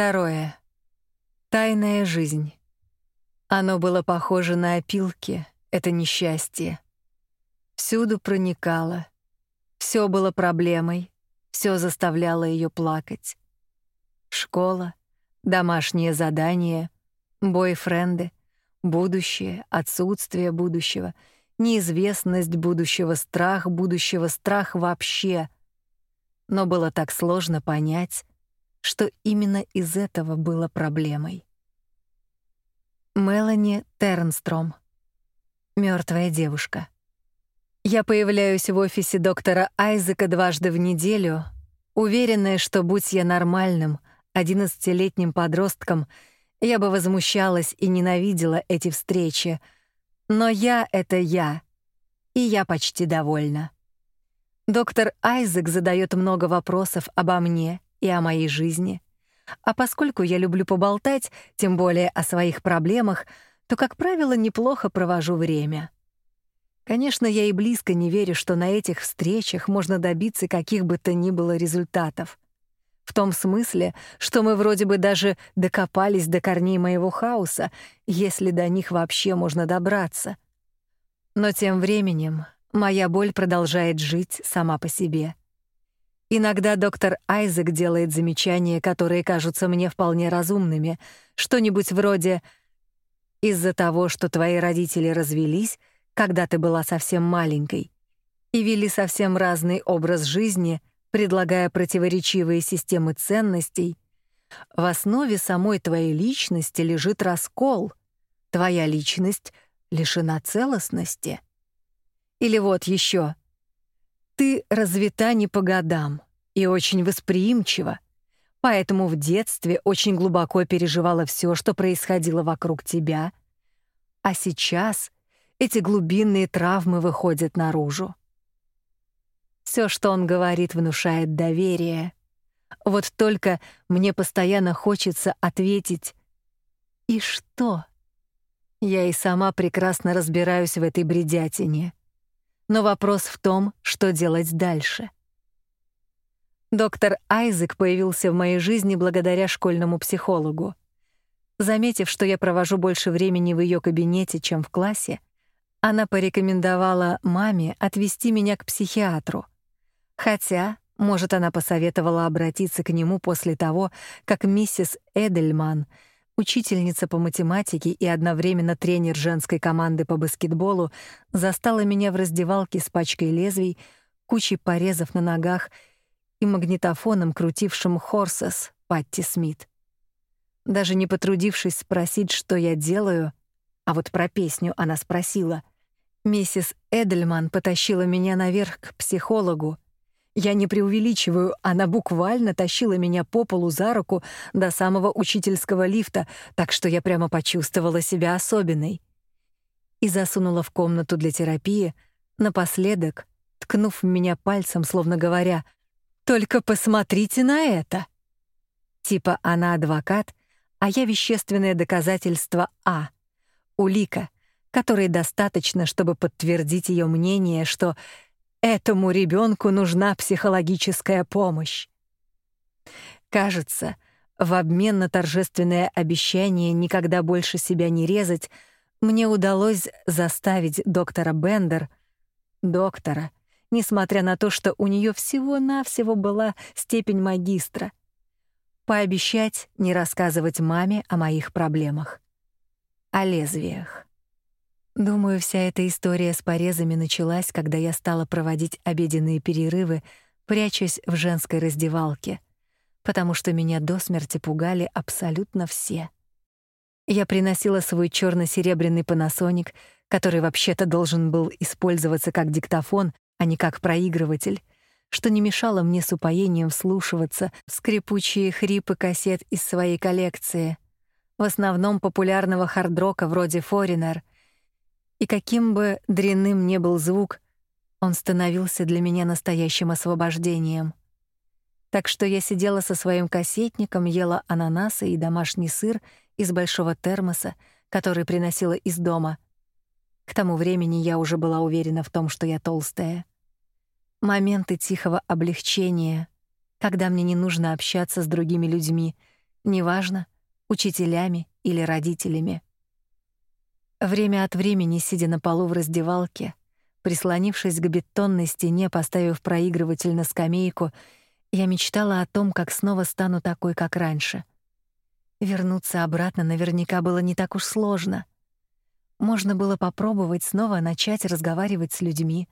Второе. Тайная жизнь. Оно было похоже на опилки, это несчастье. Всюду проникало. Все было проблемой, все заставляло ее плакать. Школа, домашние задания, бойфренды, будущее, отсутствие будущего, неизвестность будущего, страх будущего, страх вообще. Но было так сложно понять, что именно из этого было проблемой. Мелани Тернстром. Мертвая девушка. Я появляюсь в офисе доктора Айзека дважды в неделю, уверенная, что будь я нормальным, одиннадцатилетним подростком, я бы возмущалась и ненавидела эти встречи. Но я — это я, и я почти довольна. Доктор Айзек задает много вопросов обо мне и о моей жизни. А поскольку я люблю поболтать, тем более о своих проблемах, то, как правило, неплохо провожу время. Конечно, я и близко не верю, что на этих встречах можно добиться каких бы то ни было результатов. В том смысле, что мы вроде бы даже докопались до корней моего хаоса, если до них вообще можно добраться. Но тем временем моя боль продолжает жить сама по себе. Иногда доктор Айзек делает замечания, которые кажутся мне вполне разумными, что-нибудь вроде «Из-за того, что твои родители развелись, когда ты была совсем маленькой, и вели совсем разный образ жизни, предлагая противоречивые системы ценностей, в основе самой твоей личности лежит раскол. Твоя личность лишена целостности. Или вот еще. Ты развита не по годам и очень восприимчива, поэтому в детстве очень глубоко переживала все, что происходило вокруг тебя, а сейчас эти глубинные травмы выходят наружу. Все, что он говорит, внушает доверие. Вот только мне постоянно хочется ответить «И что?» Я и сама прекрасно разбираюсь в этой бредятине. Но вопрос в том, что делать дальше. Доктор Айзек появился в моей жизни благодаря школьному психологу. Заметив, что я провожу больше времени в ее кабинете, чем в классе, она порекомендовала маме отвезти меня к психиатру. Хотя, может, она посоветовала обратиться к нему после того, как миссис Эдельман — Учительница по математике и одновременно тренер женской команды по баскетболу застала меня в раздевалке с пачкой лезвий, кучей порезов на ногах и магнитофоном, крутившим «Хорсес» Патти Смит. Даже не потрудившись спросить, что я делаю, а вот про песню она спросила, миссис Эдельман потащила меня наверх к психологу, я не преувеличиваю, она буквально тащила меня по полу за руку до самого учительского лифта, так что я прямо почувствовала себя особенной. И засунула в комнату для терапии, напоследок, ткнув меня пальцем, словно говоря, «Только посмотрите на это!» Типа она адвокат, а я вещественное доказательство А, улика, которой достаточно, чтобы подтвердить ее мнение, что Этому ребенку нужна психологическая помощь. Кажется, в обмен на торжественное обещание никогда больше себя не резать, мне удалось заставить доктора Бендер, доктора, несмотря на то, что у нее всего-навсего была степень магистра, пообещать не рассказывать маме о моих проблемах, о лезвиях. Думаю, вся эта история с порезами началась, когда я стала проводить обеденные перерывы, прячась в женской раздевалке, потому что меня до смерти пугали абсолютно все. Я приносила свой черно серебряный Panasonic, который вообще-то должен был использоваться как диктофон, а не как проигрыватель, что не мешало мне с упоением вслушиваться в скрипучие хрипы кассет из своей коллекции, в основном популярного хард-рока вроде Foreigner — и каким бы дрянным ни был звук, он становился для меня настоящим освобождением. Так что я сидела со своим кассетником, ела ананасы и домашний сыр из большого термоса, который приносила из дома. К тому времени я уже была уверена в том, что я толстая. Моменты тихого облегчения, когда мне не нужно общаться с другими людьми, неважно, учителями или родителями. Время от времени, сидя на полу в раздевалке, прислонившись к бетонной стене, поставив проигрыватель на скамейку, я мечтала о том, как снова стану такой, как раньше. Вернуться обратно наверняка было не так уж сложно. Можно было попробовать снова начать разговаривать с людьми.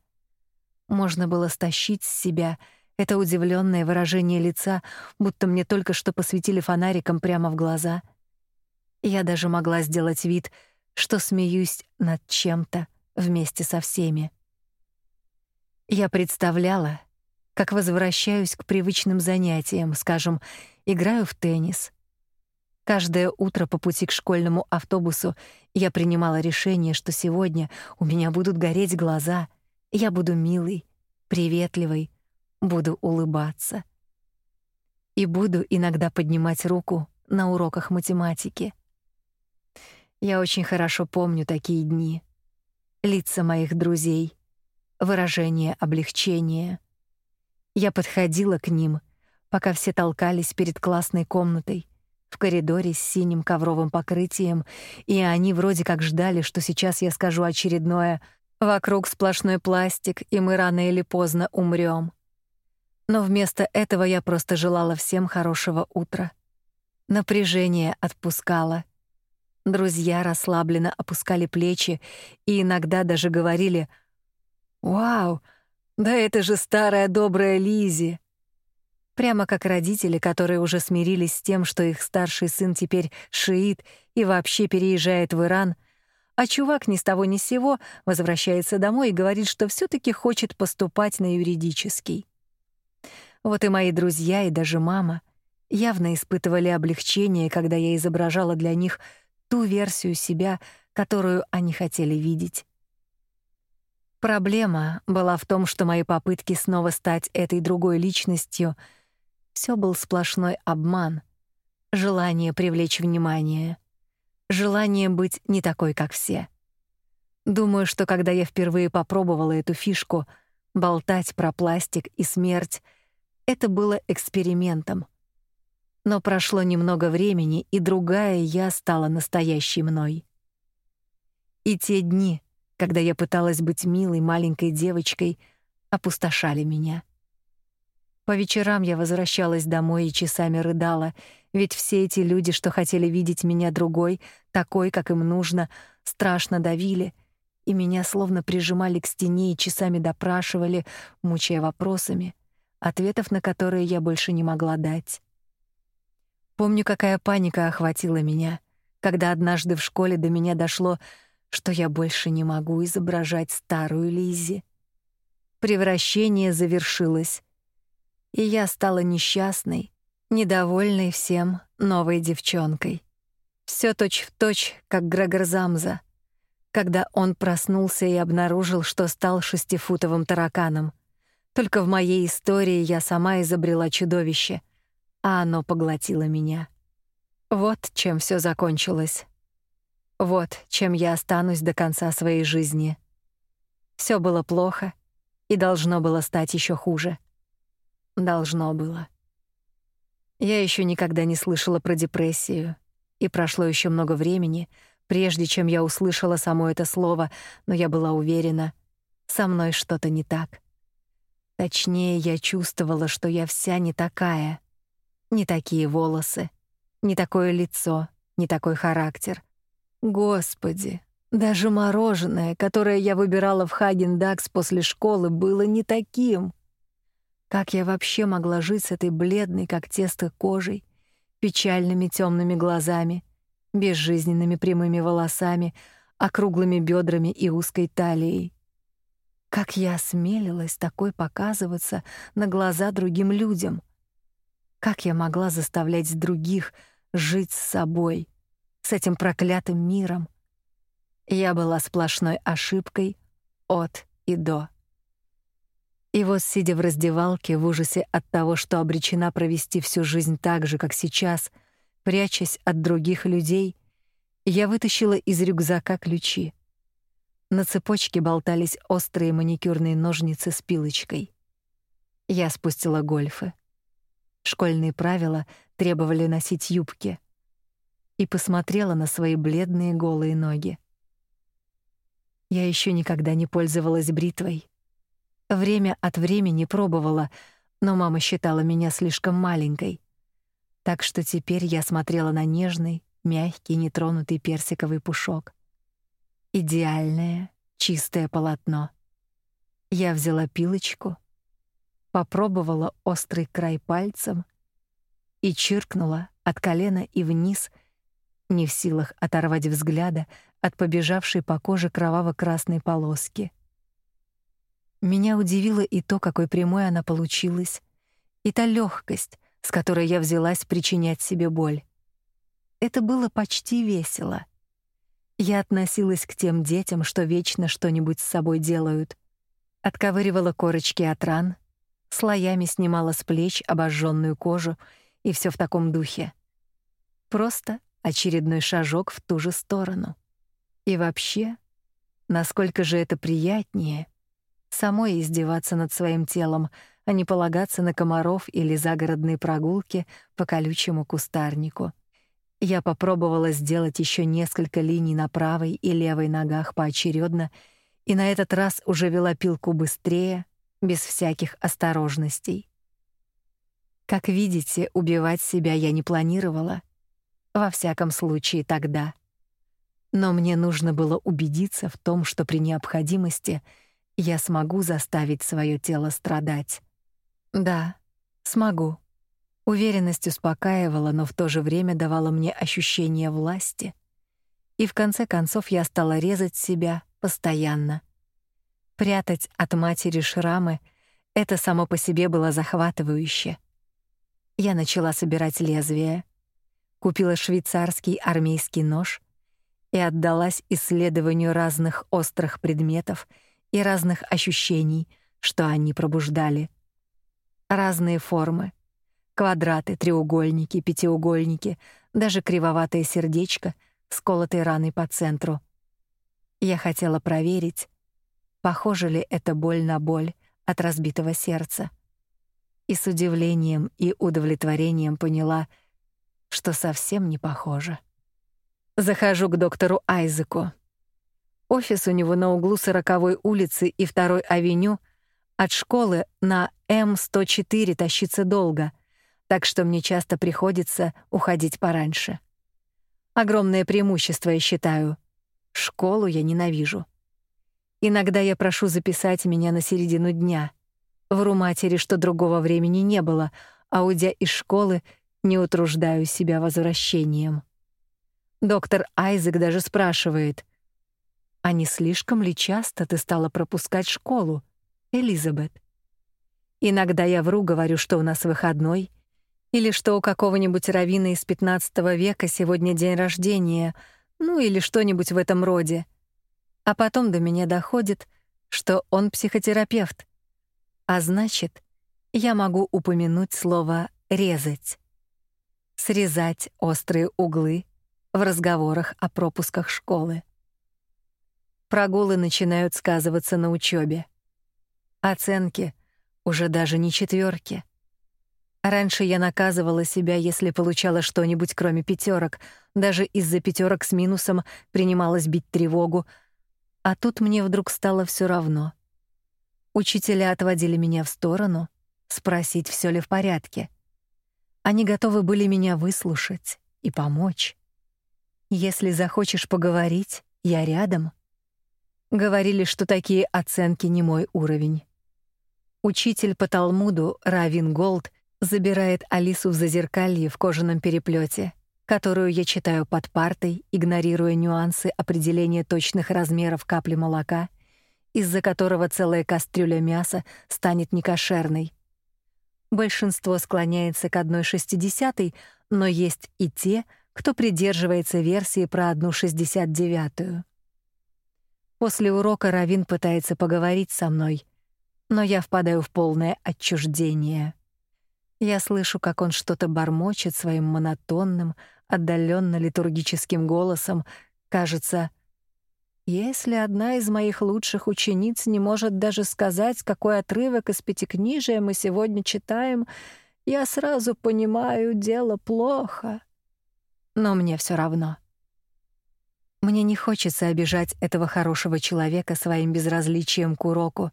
Можно было стащить с себя это удивленное выражение лица, будто мне только что посветили фонариком прямо в глаза. Я даже могла сделать вид, что смеюсь над чем-то вместе со всеми. Я представляла, как возвращаюсь к привычным занятиям, скажем, играю в теннис. Каждое утро по пути к школьному автобусу я принимала решение, что сегодня у меня будут гореть глаза, я буду милой, приветливой, буду улыбаться. И буду иногда поднимать руку на уроках математики. Я очень хорошо помню такие дни. Лица моих друзей, выражение облегчения. Я подходила к ним, пока все толкались перед классной комнатой, в коридоре с синим ковровым покрытием, и они вроде как ждали, что сейчас я скажу очередное «Вокруг сплошной пластик, и мы рано или поздно умрём». Но вместо этого я просто желала всем хорошего утра. Напряжение отпускало, Друзья расслабленно опускали плечи и иногда даже говорили: "Вау, да это же старая добрая Лизи". Прямо как родители, которые уже смирились с тем, что их старший сын теперь шиит и вообще переезжает в Иран, а чувак ни с того ни с сего возвращается домой и говорит, что все таки хочет поступать на юридический. Вот и мои друзья, и даже мама явно испытывали облегчение, когда я изображала для них ту версию себя, которую они хотели видеть. Проблема была в том, что мои попытки снова стать этой другой личностью все был сплошной обман, желание привлечь внимание, желание быть не такой, как все. Думаю, что когда я впервые попробовала эту фишку болтать про пластик и смерть, это было экспериментом — но прошло немного времени, и другая я стала настоящей мной. И те дни, когда я пыталась быть милой маленькой девочкой, опустошали меня. По вечерам я возвращалась домой и часами рыдала, ведь все эти люди, что хотели видеть меня другой, такой, как им нужно, страшно давили, и меня словно прижимали к стене и часами допрашивали, мучая вопросами, ответов на которые я больше не могла дать. Помню, какая паника охватила меня, когда однажды в школе до меня дошло, что я больше не могу изображать старую Лизи. Превращение завершилось, и я стала несчастной, недовольной всем новой девчонкой. Все точь-в-точь, как Грегор Замза, когда он проснулся и обнаружил, что стал шестифутовым тараканом. Только в моей истории я сама изобрела чудовище — а оно поглотило меня. Вот чем все закончилось. Вот чем я останусь до конца своей жизни. Все было плохо и должно было стать еще хуже. Должно было. Я еще никогда не слышала про депрессию, и прошло еще много времени, прежде чем я услышала само это слово, но я была уверена, со мной что-то не так. Точнее, я чувствовала, что я вся не такая — не такие волосы, не такое лицо, не такой характер. Господи, даже мороженое, которое я выбирала в Häagen-Dazs после школы, было не таким. Как я вообще могла жить с этой бледной, как тесто, кожей, печальными темными глазами, безжизненными прямыми волосами, округлыми бедрами и узкой талией? Как я осмелилась такой показываться на глаза другим людям? Как я могла заставлять других жить с собой, с этим проклятым миром? Я была сплошной ошибкой от и до. И вот, сидя в раздевалке в ужасе от того, что обречена провести всю жизнь так же, как сейчас, прячась от других людей, я вытащила из рюкзака ключи. На цепочке болтались острые маникюрные ножницы с пилочкой. Я спустила гольфы. Школьные правила требовали носить юбки, и посмотрела на свои бледные голые ноги. Я еще никогда не пользовалась бритвой. Время от времени пробовала, но мама считала меня слишком маленькой. Так что теперь я смотрела на нежный, мягкий, нетронутый персиковый пушок. Идеальное, чистое полотно. Я взяла пилочку, попробовала острый край пальцем и чиркнула от колена и вниз, не в силах оторвать взгляда от побежавшей по коже кроваво-красной полоски. Меня удивило и то, какой прямой она получилась, и та легкость, с которой я взялась причинять себе боль. Это было почти весело. Я относилась к тем детям, что вечно что-нибудь с собой делают. Отковыривала корочки от ран, слоями снимала с плеч обожженную кожу и все в таком духе. Просто очередной шажок в ту же сторону. И вообще, насколько же это приятнее самой издеваться над своим телом, а не полагаться на комаров или загородные прогулки по колючему кустарнику. Я попробовала сделать еще несколько линий на правой и левой ногах поочередно, и на этот раз уже вела пилку быстрее, без всяких осторожностей. Как видите, убивать себя я не планировала. Во всяком случае, тогда. Но мне нужно было убедиться в том, что при необходимости я смогу заставить свое тело страдать. Да, смогу. Уверенность успокаивала, но в то же время давала мне ощущение власти. И в конце концов я стала резать себя постоянно. Прятать от матери шрамы — это само по себе было захватывающе. Я начала собирать лезвия, купила швейцарский армейский нож и отдалась исследованию разных острых предметов и разных ощущений, что они пробуждали. Разные формы, Квадраты, треугольники, пятиугольники, даже кривоватое сердечко с колотой раной по центру. Я хотела проверить, похоже ли это боль на боль от разбитого сердца. И с удивлением и удовлетворением поняла, что совсем не похоже. Захожу к доктору Айзеку. Офис у него на углу 40-й улицы и 2-й авеню. От школы на М104 тащиться долго — так что мне часто приходится уходить пораньше. Огромное преимущество, я считаю. Школу я ненавижу. Иногда я прошу записать меня на середину дня. Вру матери, что другого времени не было, а уйдя из школы, не утруждаю себя возвращением. Доктор Айзек даже спрашивает: "А не слишком ли часто ты стала пропускать школу, Элизабет?" Иногда я вру, говорю, что у нас выходной, или что у какого-нибудь раввина из XV века сегодня день рождения, ну или что-нибудь в этом роде. А потом до меня доходит, что он психотерапевт. А значит, я могу упомянуть слово «резать». Срезать острые углы в разговорах о пропусках школы. Прогулы начинают сказываться на учебе. Оценки уже даже не четверки. Раньше я наказывала себя, если получала что-нибудь кроме пятерок, даже из-за пятерок с минусом принималась бить тревогу, а тут мне вдруг стало все равно. Учителя отводили меня в сторону, спросить, все ли в порядке. Они готовы были меня выслушать и помочь. Если захочешь поговорить, я рядом. Говорили, что такие оценки не мой уровень. Учитель по Талмуду Равин Голд забирает Алису в зазеркалье в кожаном переплете, которую я читаю под партой, игнорируя нюансы определения точных размеров капли молока, из-за которого целая кастрюля мяса станет некошерной. Большинство склоняется к одной шестидесятой, но есть и те, кто придерживается версии про одну шестьдесят девятую. После урока Равин пытается поговорить со мной, но я впадаю в полное отчуждение. Я слышу, как он что-то бормочет своим монотонным, отдаленно литургическим голосом. Кажется, если одна из моих лучших учениц не может даже сказать, какой отрывок из пятикнижия мы сегодня читаем, Я сразу понимаю, дело плохо. Но мне все равно. Мне не хочется обижать этого хорошего человека своим безразличием к уроку,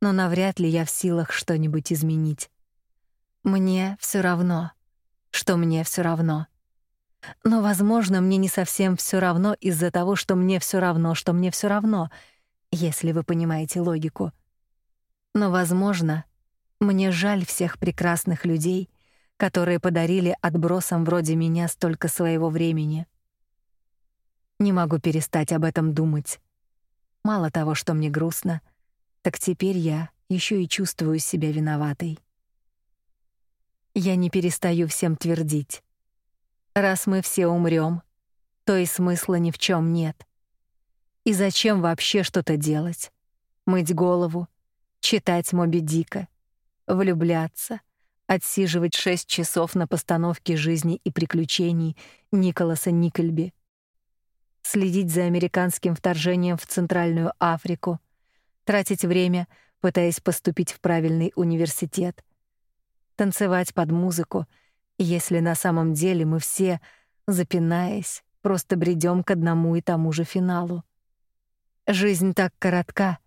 но навряд ли я в силах что-нибудь изменить. Мне все равно, что мне все равно. Но, возможно, мне не совсем все равно из-за того, что мне все равно, что мне все равно, если вы понимаете логику. Но, возможно, мне жаль всех прекрасных людей, которые подарили отбросам вроде меня столько своего времени. Не могу перестать об этом думать. Мало того, что мне грустно, так теперь я еще и чувствую себя виноватой. Я не перестаю всем твердить: раз мы все умрем, то и смысла ни в чем нет. И зачем вообще что-то делать? Мыть голову, читать Моби Дика, влюбляться, отсиживать шесть часов на постановке жизни и приключений Николаса Никольби следить за американским вторжением в Центральную Африку, тратить время, пытаясь поступить в правильный университет, танцевать под музыку, если на самом деле мы все, запинаясь, просто бредем к одному и тому же финалу. Жизнь так коротка,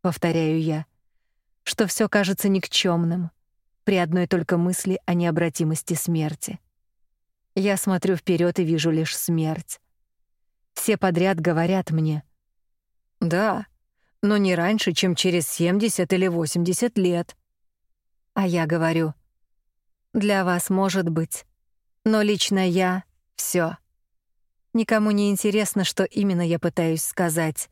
повторяю я, что все кажется никчемным при одной только мысли о необратимости смерти. Я смотрю вперед и вижу лишь смерть. Все подряд говорят мне: "Да, но не раньше, чем через 70 или 80 лет". А я говорю: "Для вас может быть, но лично я все. Никому не интересно, что именно я пытаюсь сказать.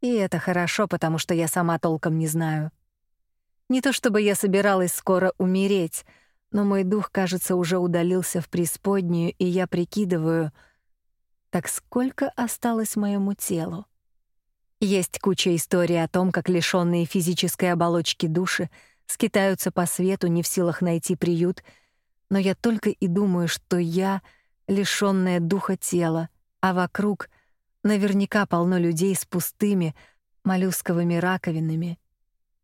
И это хорошо, потому что я сама толком не знаю. Не то чтобы я собиралась скоро умереть, но мой дух, кажется, уже удалился в преисподнюю, и я прикидываю, так сколько осталось моему телу? Есть куча историй о том, как лишённые физической оболочки души скитаются по свету, не в силах найти приют, но я только и думаю, что я лишённая духа тела, а вокруг наверняка полно людей с пустыми моллюсковыми раковинами,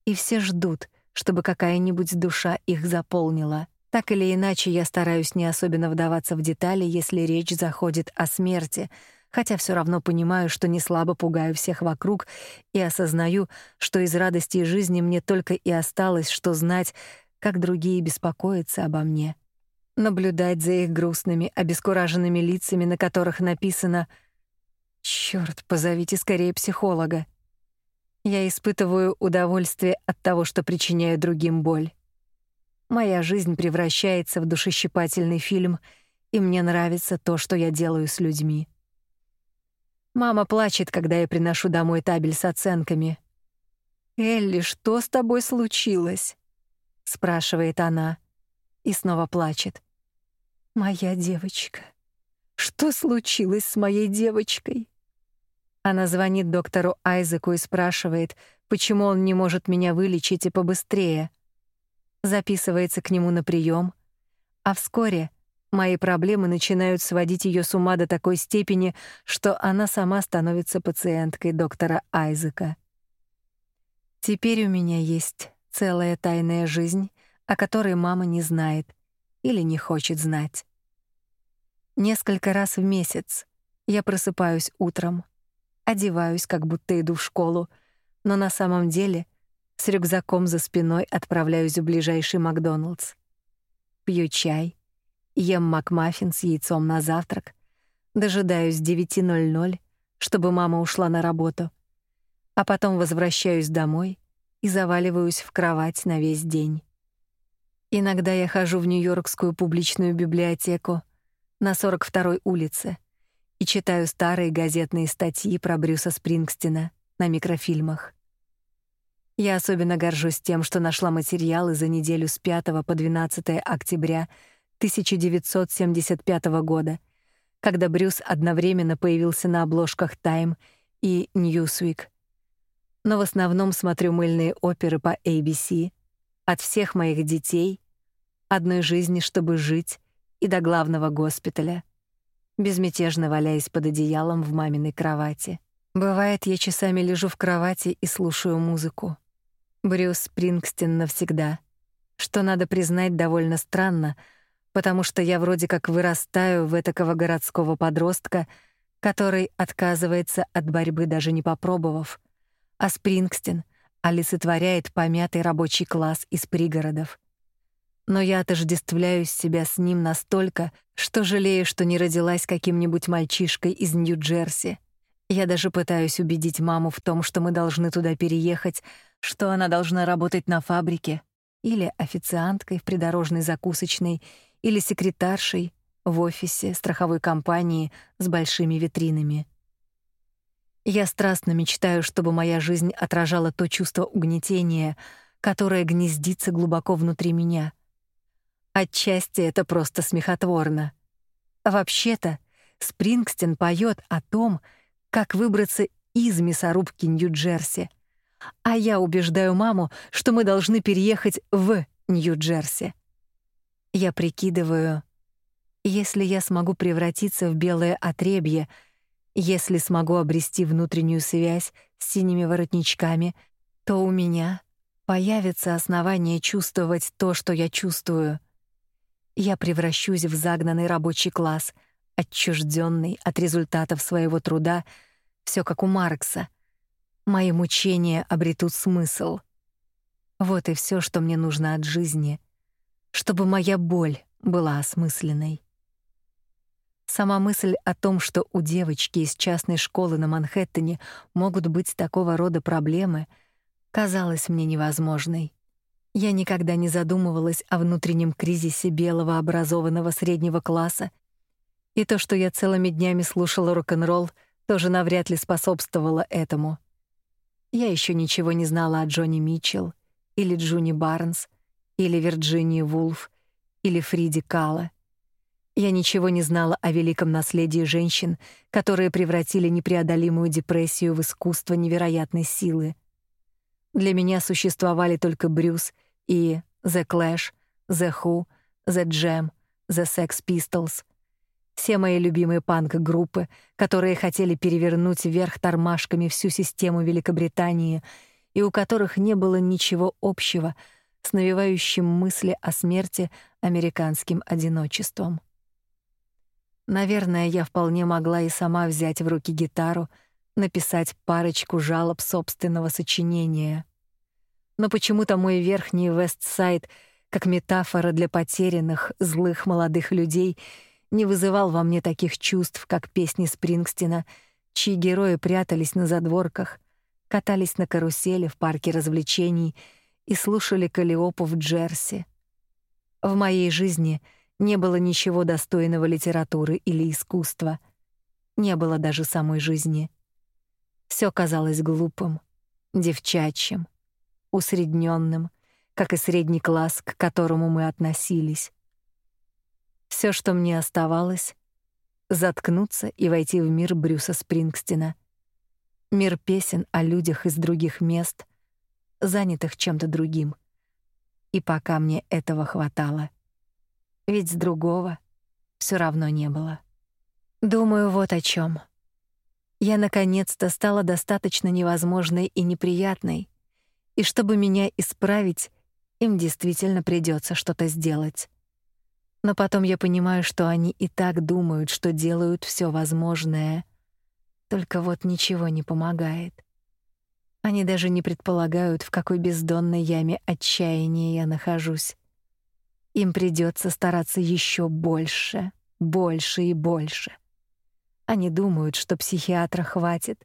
и все ждут, чтобы какая-нибудь душа их заполнила. Так или иначе, я стараюсь не особенно вдаваться в детали, если речь заходит о смерти, хотя все равно понимаю, что не слабо пугаю всех вокруг и осознаю, что из радости жизни мне только и осталось, что знать, как другие беспокоятся обо мне. Наблюдать за их грустными, обескураженными лицами, на которых написано «Чёрт, позовите скорее психолога». Я испытываю удовольствие от того, что причиняю другим боль. Моя жизнь превращается в душещипательный фильм, и мне нравится то, что я делаю с людьми. Мама плачет, когда я приношу домой табель с оценками. «Элли, что с тобой случилось?» — спрашивает она и снова плачет. «Моя девочка. Что случилось с моей девочкой?» Она звонит доктору Айзеку и спрашивает, почему он не может меня вылечить и побыстрее записывается к нему на прием, а вскоре мои проблемы начинают сводить ее с ума до такой степени, что она сама становится пациенткой доктора Айзека. Теперь у меня есть целая тайная жизнь, о которой мама не знает или не хочет знать. Несколько раз в месяц я просыпаюсь утром, одеваюсь, как будто иду в школу, но на самом деле — с рюкзаком за спиной отправляюсь в ближайший Макдоналдс. Пью чай, ем макмаффин с яйцом на завтрак, дожидаюсь 9:00, чтобы мама ушла на работу, а потом возвращаюсь домой и заваливаюсь в кровать на весь день. Иногда я хожу в Нью-Йоркскую публичную библиотеку на 42-й улице и читаю старые газетные статьи про Брюса Спрингстина на микрофильмах. Я особенно горжусь тем, что нашла материалы за неделю с 5 по 12 октября 1975 года, когда Брюс одновременно появился на обложках Time и Newsweek. Но в основном смотрю мыльные оперы по ABC, от всех моих детей, одной жизни, чтобы жить, и до главного госпиталя, безмятежно валяясь под одеялом в маминой кровати. Бывает, я часами лежу в кровати и слушаю музыку. Брюс Спрингстин навсегда. что надо признать довольно странно, потому что я вроде как вырастаю в этакого городского подростка, который отказывается от борьбы даже не попробовав, а Спрингстин олицетворяет помятый рабочий класс из пригородов. Но я отождествляю себя с ним настолько, что жалею, что не родилась каким-нибудь мальчишкой из Нью-Джерси. Я даже пытаюсь убедить маму в том, что мы должны туда переехать, что она должна работать на фабрике или официанткой в придорожной закусочной или секретаршей в офисе страховой компании с большими витринами. Я страстно мечтаю, чтобы моя жизнь отражала то чувство угнетения, которое гнездится глубоко внутри меня. Отчасти это просто смехотворно. Вообще-то, Спрингстин поет о том, как выбраться из мясорубки Нью-Джерси. А я убеждаю маму, что мы должны переехать в Нью-Джерси. Я прикидываю, если я смогу превратиться в белое отребье, если смогу обрести внутреннюю связь с синими воротничками, то у меня появится основание чувствовать то, что я чувствую. Я превращусь в загнанный рабочий класс, отчужденный от результатов своего труда, все как у Маркса. Мои мучения обретут смысл. Вот и все, что мне нужно от жизни, чтобы моя боль была осмысленной. Сама мысль о том, что у девочки из частной школы на Манхэттене могут быть такого рода проблемы, казалась мне невозможной. Я никогда не задумывалась о внутреннем кризисе белого образованного среднего класса, и то, что я целыми днями слушала рок-н-ролл, тоже навряд ли способствовало этому. Я еще ничего не знала о Джонни Митчелл или Джуни Барнс или Вирджинии Вулф или Фриди Кала. Я ничего не знала о великом наследии женщин, которые превратили непреодолимую депрессию в искусство невероятной силы. Для меня существовали только Брюс и The Clash, The Who, The Jam, The Sex Pistols. Все мои любимые панк-группы, которые хотели перевернуть вверх тормашками всю систему Великобритании и у которых не было ничего общего с навевающим мысли о смерти американским одиночеством. Наверное, я вполне могла и сама взять в руки гитару, написать парочку жалоб собственного сочинения. Но почему-то мой верхний Вестсайд, как метафора для потерянных, злых молодых людей, не вызывал во мне таких чувств, как песни Спрингстина, чьи герои прятались на задворках, катались на карусели в парке развлечений и слушали Калиопу в Джерси. В моей жизни — не было ничего достойного литературы или искусства. Не было даже самой жизни. Все казалось глупым, девчачьим, усредненным, как и средний класс, к которому мы относились. Все, что мне оставалось — заткнуться и войти в мир Брюса Спрингстина. Мир песен о людях из других мест, занятых чем-то другим. И пока мне этого хватало — ведь с другого все равно не было. Думаю, вот о чем. Я наконец-то стала достаточно невозможной и неприятной, и чтобы меня исправить, им действительно придется что-то сделать. Но потом я понимаю, что они и так думают, что делают все возможное. Только вот ничего не помогает. Они даже не предполагают, в какой бездонной яме отчаяния я нахожусь. Им придется стараться еще больше, больше и больше. Они думают, что психиатра хватит.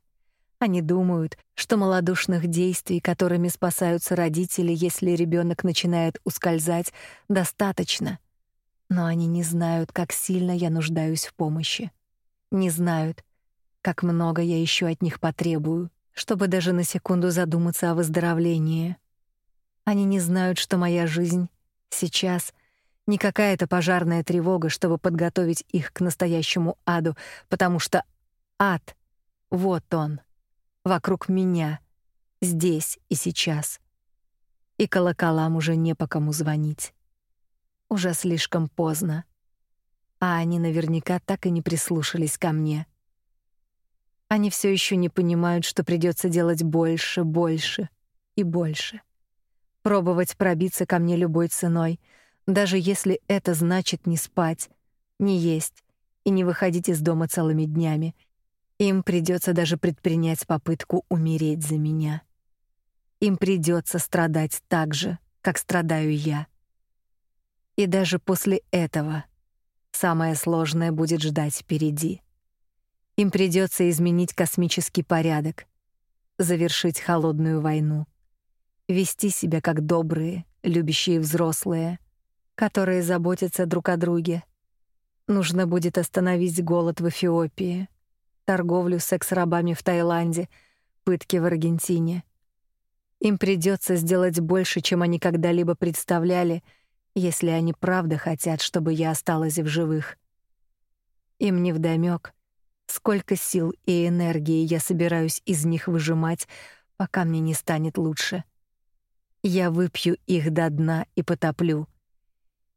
Они думают, что малодушных действий, которыми спасаются родители, если ребенок начинает ускользать, достаточно. Но они не знают, как сильно я нуждаюсь в помощи. Не знают, как много я еще от них потребую, чтобы даже на секунду задуматься о выздоровлении. Они не знают, что моя жизнь Сейчас не какая-то пожарная тревога, чтобы подготовить их к настоящему аду, потому что ад — вот он, вокруг меня, здесь и сейчас. И колоколам уже не по кому звонить. Уже слишком поздно. А они наверняка так и не прислушались ко мне. Они все еще не понимают, что придется делать больше, больше и больше. пробовать пробиться ко мне любой ценой, даже если это значит не спать, не есть и не выходить из дома целыми днями. Им придется даже предпринять попытку умереть за меня. Им придется страдать так же, как страдаю я. И даже после этого самое сложное будет ждать впереди. Им придется изменить космический порядок, завершить холодную войну, вести себя как добрые, любящие взрослые, которые заботятся друг о друге. Нужно будет остановить голод в Эфиопии, торговлю секс-рабами в Таиланде, пытки в Аргентине. Им придется сделать больше, чем они когда-либо представляли, если они правда хотят, чтобы я осталась в живых. Им не вдомёк, Сколько сил и энергии я собираюсь из них выжимать, пока мне не станет лучше. Я выпью их до дна и потоплю.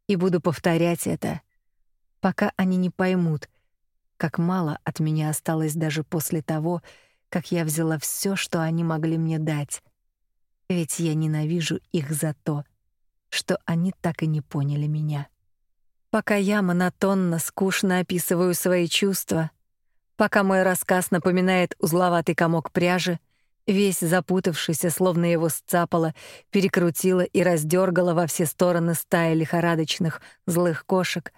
И буду повторять это, пока они не поймут, как мало от меня осталось даже после того, как я взяла все, что они могли мне дать. Ведь я ненавижу их за то, что они так и не поняли меня. Пока я монотонно, скучно описываю свои чувства, Пока мой рассказ напоминает узловатый комок пряжи, весь запутавшийся, словно его сцапало, перекрутило и раздергало во все стороны стая лихорадочных злых кошек.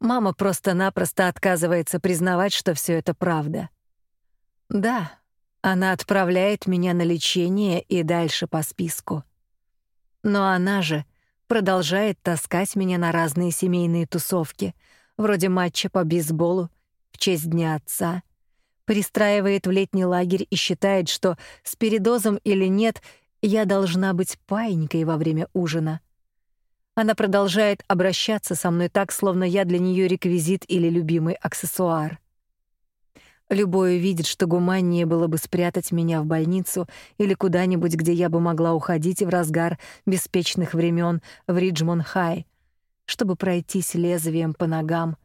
Мама просто-напросто отказывается признавать, что все это правда. Да, она отправляет меня на лечение и дальше по списку. Но она же продолжает таскать меня на разные семейные тусовки, вроде матча по бейсболу в честь Дня Отца, пристраивает в летний лагерь и считает, что с передозом или нет я должна быть паинькой во время ужина. Она продолжает обращаться со мной так, словно я для нее реквизит или любимый аксессуар. Любой видит, что гуманнее было бы спрятать меня в больницу или куда-нибудь, где я бы могла уходить в разгар беспечных времен в Риджмон-Хай, чтобы пройтись лезвием по ногам,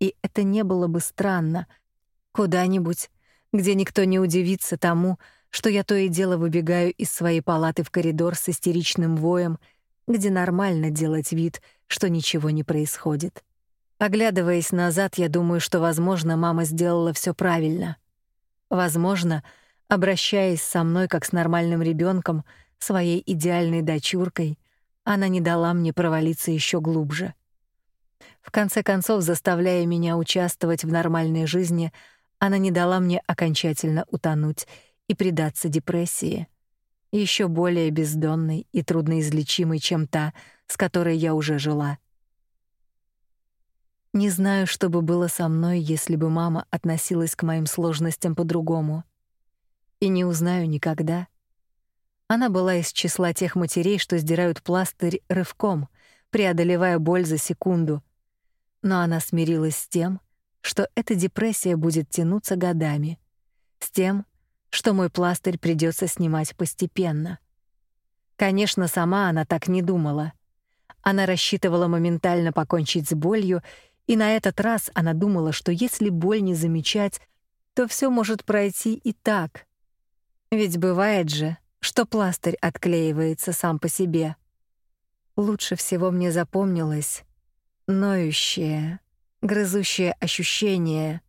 и это не было бы странно. Куда-нибудь, где никто не удивится тому, что я то и дело выбегаю из своей палаты в коридор с истеричным воем, где нормально делать вид, что ничего не происходит. Оглядываясь назад, я думаю, что, возможно, мама сделала все правильно. Возможно, обращаясь со мной как с нормальным ребенком, своей идеальной дочуркой, она не дала мне провалиться еще глубже. В конце концов, заставляя меня участвовать в нормальной жизни, она не дала мне окончательно утонуть и предаться депрессии, еще более бездонной и трудноизлечимой, чем та, с которой я уже жила. Не знаю, что бы было со мной, если бы мама относилась к моим сложностям по-другому. И не узнаю никогда. Она была из числа тех матерей, что сдирают пластырь рывком, преодолевая боль за секунду, но она смирилась с тем, что эта депрессия будет тянуться годами, с тем, что мой пластырь придется снимать постепенно. Конечно, сама она так не думала. Она рассчитывала моментально покончить с болью, и на этот раз она думала, что если боль не замечать, то все может пройти и так. Ведь бывает же, что пластырь отклеивается сам по себе. Лучше всего мне запомнилось, ноющее, грызущее ощущение,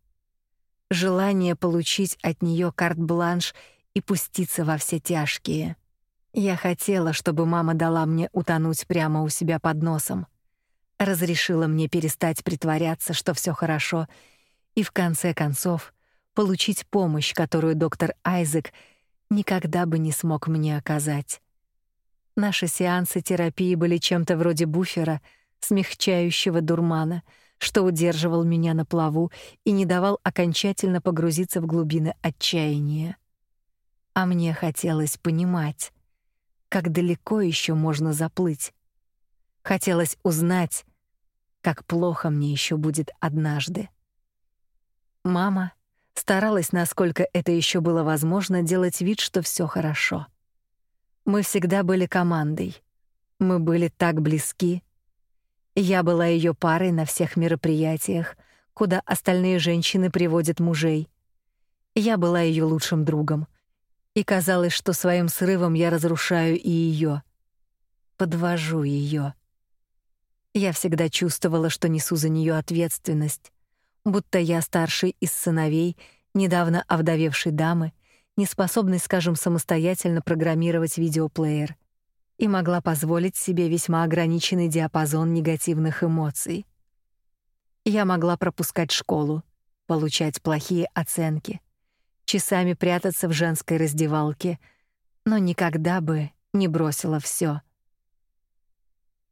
желание получить от нее карт-бланш и пуститься во все тяжкие. Я хотела, чтобы мама дала мне утонуть прямо у себя под носом, разрешила мне перестать притворяться, что все хорошо, и в конце концов получить помощь, которую доктор Айзек никогда бы не смог мне оказать. Наши сеансы терапии были чем-то вроде буфера — смягчающего дурмана, что удерживал меня на плаву и не давал окончательно погрузиться в глубины отчаяния. А мне хотелось понимать, как далеко еще можно заплыть. Хотелось узнать, как плохо мне еще будет однажды. Мама старалась, насколько это еще было возможно, делать вид, что все хорошо. Мы всегда были командой. Мы были так близки, я была ее парой на всех мероприятиях, куда остальные женщины приводят мужей. Я была ее лучшим другом. И казалось, что своим срывом я разрушаю и ее. подвожу ее. Я всегда чувствовала, что несу за нее ответственность, будто я старший из сыновей недавно овдовевшей дамы, не способной, скажем, самостоятельно программировать видеоплеер, и могла позволить себе весьма ограниченный диапазон негативных эмоций. Я могла пропускать школу, получать плохие оценки, часами прятаться в женской раздевалке, но никогда бы не бросила все.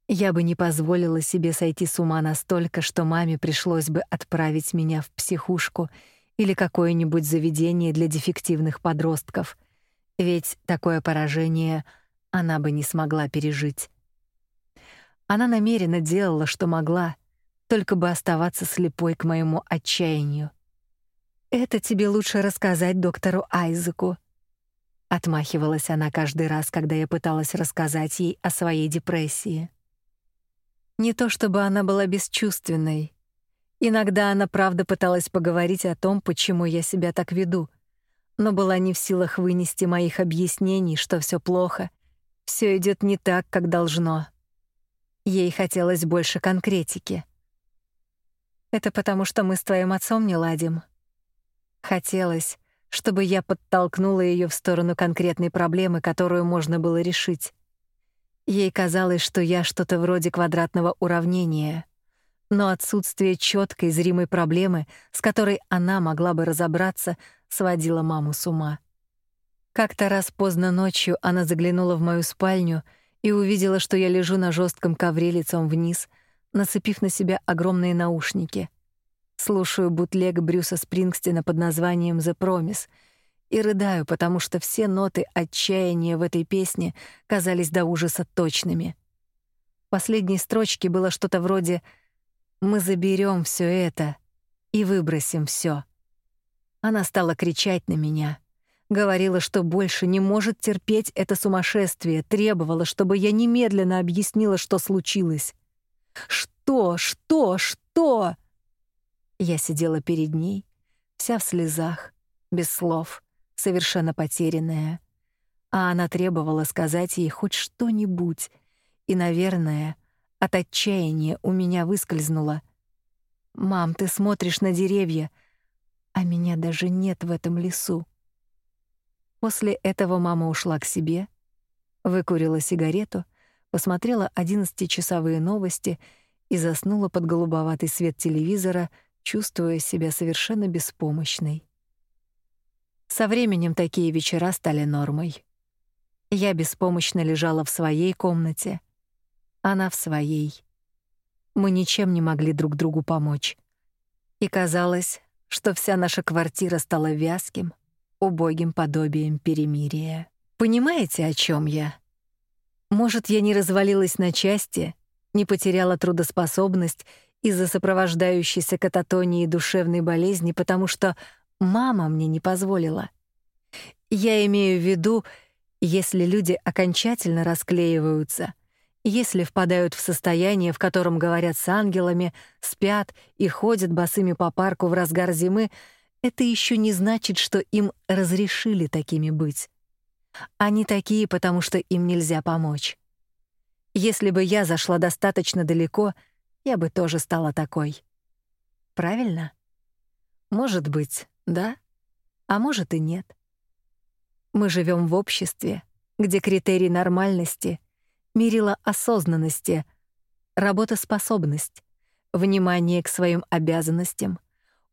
Я бы не позволила себе сойти с ума настолько, что маме пришлось бы отправить меня в психушку или какое-нибудь заведение для дефективных подростков. Ведь такое поражение она бы не смогла пережить. Она намеренно делала, что могла, только бы оставаться слепой к моему отчаянию. Это тебе лучше рассказать доктору Айзеку. Отмахивалась она каждый раз, когда я пыталась рассказать ей о своей депрессии. Не то чтобы она была бесчувственной. Иногда она правда пыталась поговорить о том, почему я себя так веду, но была не в силах вынести моих объяснений, что все плохо, все идет не так, как должно. Ей хотелось больше конкретики. Это потому, что мы с твоим отцом не ладим. Хотелось, чтобы я подтолкнула ее в сторону конкретной проблемы, которую можно было решить. Ей казалось, что я что-то вроде квадратного уравнения, но отсутствие четкой зримой проблемы, с которой она могла бы разобраться, сводило маму с ума. Как-то раз поздно ночью она заглянула в мою спальню и увидела, что я лежу на жестком ковре лицом вниз, нацепив на себя огромные наушники. Слушаю бутлег Брюса Спрингстина под названием «The Promise», и рыдаю, потому что все ноты отчаяния в этой песне казались до ужаса точными. В последней строчке было что-то вроде «Мы заберем все это и выбросим все. Она стала кричать на меня, говорила, что больше не может терпеть это сумасшествие, требовала, чтобы я немедленно объяснила, что случилось. «Что? Что? Что?» Я сидела перед ней, вся в слезах, без слов — совершенно потерянная. А она требовала сказать ей хоть что-нибудь. И, наверное, от отчаяния у меня выскользнуло. «Мам, ты смотришь на деревья, а меня даже нет в этом лесу». После этого мама ушла к себе, выкурила сигарету, посмотрела одиннадцатичасовые новости и заснула под голубоватый свет телевизора, чувствуя себя совершенно беспомощной. Со временем такие вечера стали нормой. Я беспомощно лежала в своей комнате, она в своей. Мы ничем не могли друг другу помочь. И казалось, что вся наша квартира стала вязким, убогим подобием перемирия. Понимаете, о чем я? Может, я не развалилась на части, не потеряла трудоспособность из-за сопровождающейся кататонии и душевной болезни, потому что Мама мне не позволила. Я имею в виду, если люди окончательно расклеиваются, если впадают в состояние, в котором говорят с ангелами, спят и ходят босыми по парку в разгар зимы, это еще не значит, что им разрешили такими быть. Они такие, потому что им нельзя помочь. Если бы я зашла достаточно далеко, я бы тоже стала такой. Правильно? Может быть, да? А может и нет. Мы живем в обществе, где критерий нормальности, мерило осознанности, работоспособность, внимание к своим обязанностям,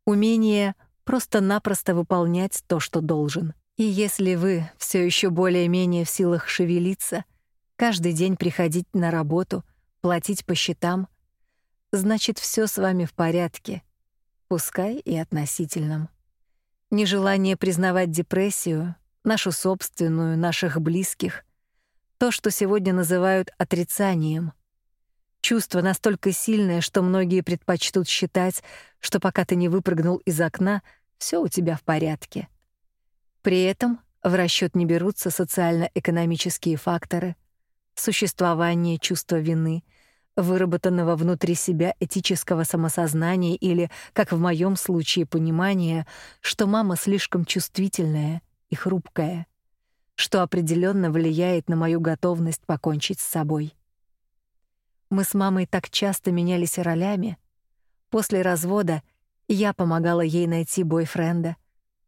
умение просто-напросто выполнять то, что должен. И если вы все еще более-менее в силах шевелиться, каждый день приходить на работу, платить по счетам, значит, все с вами в порядке, пускай и относительном. Нежелание признавать депрессию, нашу собственную, наших близких, то, что сегодня называют отрицанием. Чувство настолько сильное, что многие предпочтут считать, что пока ты не выпрыгнул из окна, все у тебя в порядке. При этом в расчет не берутся социально-экономические факторы, существование чувства вины — выработанного внутри себя этического самосознания или, как в моем случае, понимания, что мама слишком чувствительная и хрупкая, что определенно влияет на мою готовность покончить с собой. Мы с мамой так часто менялись ролями. После развода я помогала ей найти бойфренда,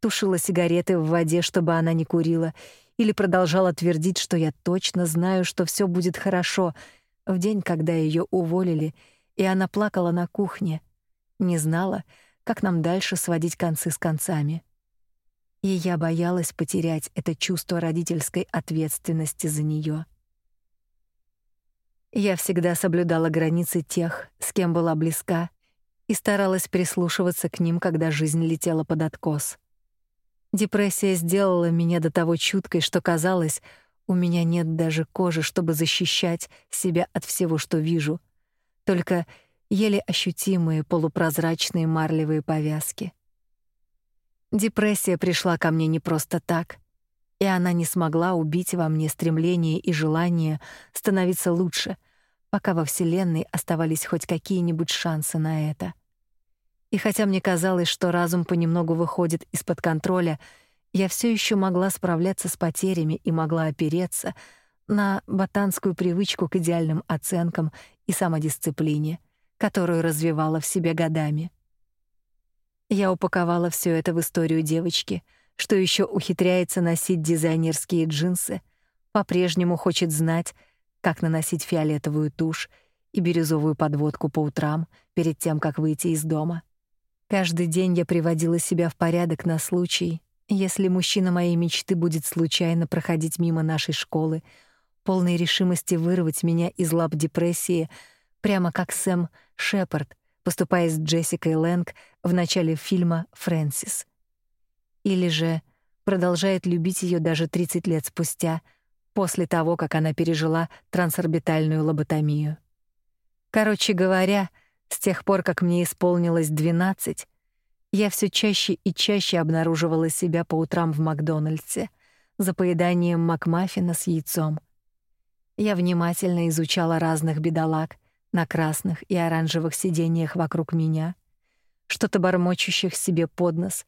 тушила сигареты в воде, чтобы она не курила, или продолжала твердить, что я точно знаю, что все будет хорошо, в день, когда ее уволили, и она плакала на кухне, не знала, как нам дальше сводить концы с концами. И я боялась потерять это чувство родительской ответственности за нее. Я всегда соблюдала границы тех, с кем была близка, и старалась прислушиваться к ним, когда жизнь летела под откос. Депрессия сделала меня до того чуткой, что казалось, у меня нет даже кожи, чтобы защищать себя от всего, что вижу. Только еле ощутимые полупрозрачные марлевые повязки. Депрессия пришла ко мне не просто так, и она не смогла убить во мне стремление и желание становиться лучше, пока во вселенной оставались хоть какие-нибудь шансы на это. И хотя мне казалось, что разум понемногу выходит из-под контроля, я все еще могла справляться с потерями и могла опереться на ботанскую привычку к идеальным оценкам и самодисциплине, которую развивала в себе годами. Я упаковала все это в историю девочки, что еще ухитряется носить дизайнерские джинсы, по-прежнему хочет знать, как наносить фиолетовую тушь и бирюзовую подводку по утрам перед тем, как выйти из дома. Каждый день я приводила себя в порядок на случай, если мужчина моей мечты будет случайно проходить мимо нашей школы, полной решимости вырвать меня из лап депрессии, прямо как Сэм Шепард, поступая с Джессикой Лэнг в начале фильма «Фрэнсис». Или же продолжает любить ее даже 30 лет спустя, после того, как она пережила трансорбитальную лоботомию. Короче говоря, с тех пор, как мне исполнилось 12, я все чаще и чаще обнаруживала себя по утрам в Макдональдсе за поеданием макмаффина с яйцом. Я внимательно изучала разных бедолаг на красных и оранжевых сиденьях вокруг меня, что-то бормочущих себе под нос,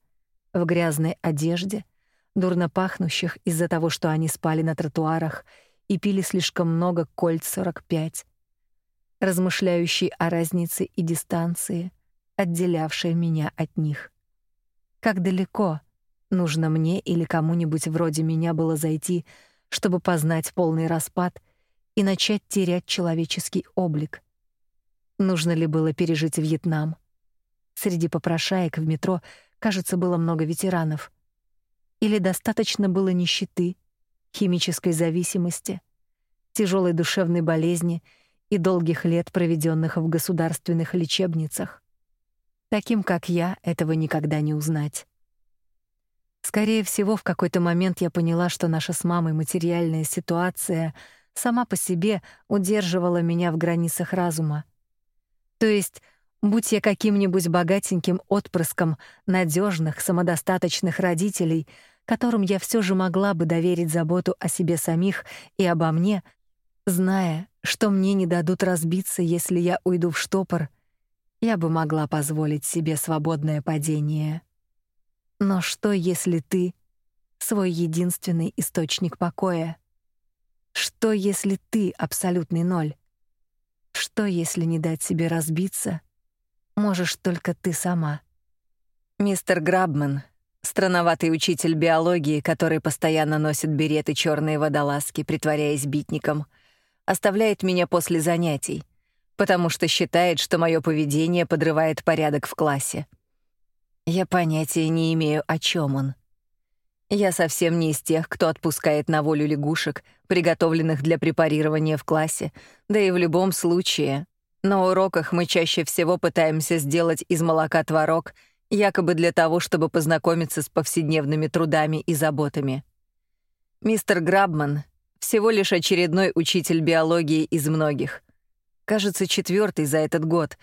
в грязной одежде, дурно пахнущих из-за того, что они спали на тротуарах и пили слишком много кольт 45, размышляющий о разнице и дистанции, отделявшей меня от них. Как далеко нужно мне или кому-нибудь вроде меня было зайти, чтобы познать полный распад и начать терять человеческий облик? Нужно ли было пережить Вьетнам? Среди попрошаек в метро, кажется, было много ветеранов. Или достаточно было нищеты, химической зависимости, тяжелой душевной болезни — и долгих лет, проведенных в государственных лечебницах. Таким, как я, этого никогда не узнать. Скорее всего, в какой-то момент я поняла, что наша с мамой материальная ситуация сама по себе удерживала меня в границах разума. То есть, будь я каким-нибудь богатеньким отпрыском надежных, самодостаточных родителей, которым я все же могла бы доверить заботу о себе самих и обо мне, Зная, что мне не дадут разбиться, если я уйду в штопор, я бы могла позволить себе свободное падение. Но что, если ты свой единственный источник покоя? Что, если ты абсолютный ноль? Что, если не дать себе разбиться? Можешь только ты сама. Мистер Грабман, странноватый учитель биологии, который постоянно носит береты черные водолазки, притворяясь битником — оставляет меня после занятий, потому что считает, что мое поведение подрывает порядок в классе. Я понятия не имею, о чем он. Я совсем не из тех, кто отпускает на волю лягушек, приготовленных для препарирования в классе, да и в любом случае. На уроках мы чаще всего пытаемся сделать из молока творог, якобы для того, чтобы познакомиться с повседневными трудами и заботами. Мистер Грабман всего лишь очередной учитель биологии из многих. Кажется, четвертый за этот год,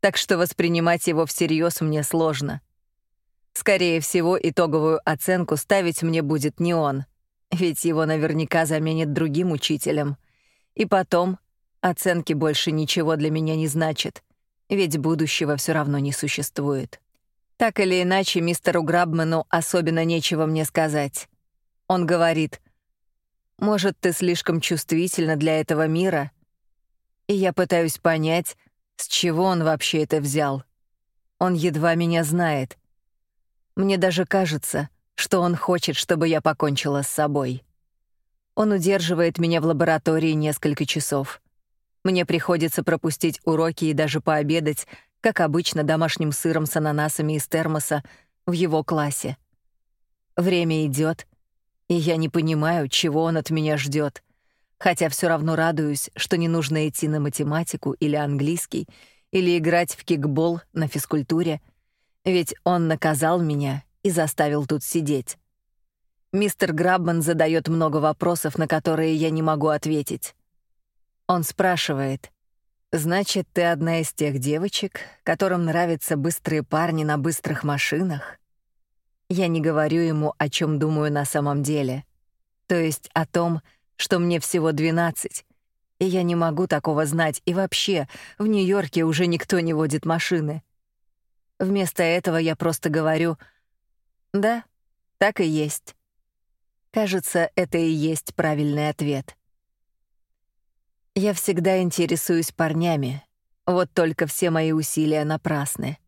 так что воспринимать его всерьез мне сложно. Скорее всего, итоговую оценку ставить мне будет не он, ведь его наверняка заменит другим учителем. И потом, оценки больше ничего для меня не значат, ведь будущего все равно не существует. Так или иначе, мистеру Грабману особенно нечего мне сказать. Он говорит — может, ты слишком чувствительна для этого мира? И я пытаюсь понять, с чего он вообще это взял. Он едва меня знает. Мне даже кажется, что он хочет, чтобы я покончила с собой. Он удерживает меня в лаборатории несколько часов. Мне приходится пропустить уроки и даже пообедать, как обычно, домашним сыром с ананасами из термоса в его классе. Время идет, и я не понимаю, чего он от меня ждет, хотя все равно радуюсь, что не нужно идти на математику или английский, или играть в кикбол на физкультуре, ведь он наказал меня и заставил тут сидеть. Мистер Грабман задает много вопросов, на которые я не могу ответить. Он спрашивает: "Значит, ты одна из тех девочек, которым нравятся быстрые парни на быстрых машинах?" Я не говорю ему, о чем думаю на самом деле. То есть о том, что мне всего 12. И я не могу такого знать, и вообще, в Нью-Йорке уже никто не водит машины. Вместо этого я просто говорю: "Да, так и есть". Кажется, это и есть правильный ответ. Я всегда интересуюсь парнями. Вот только все мои усилия напрасны.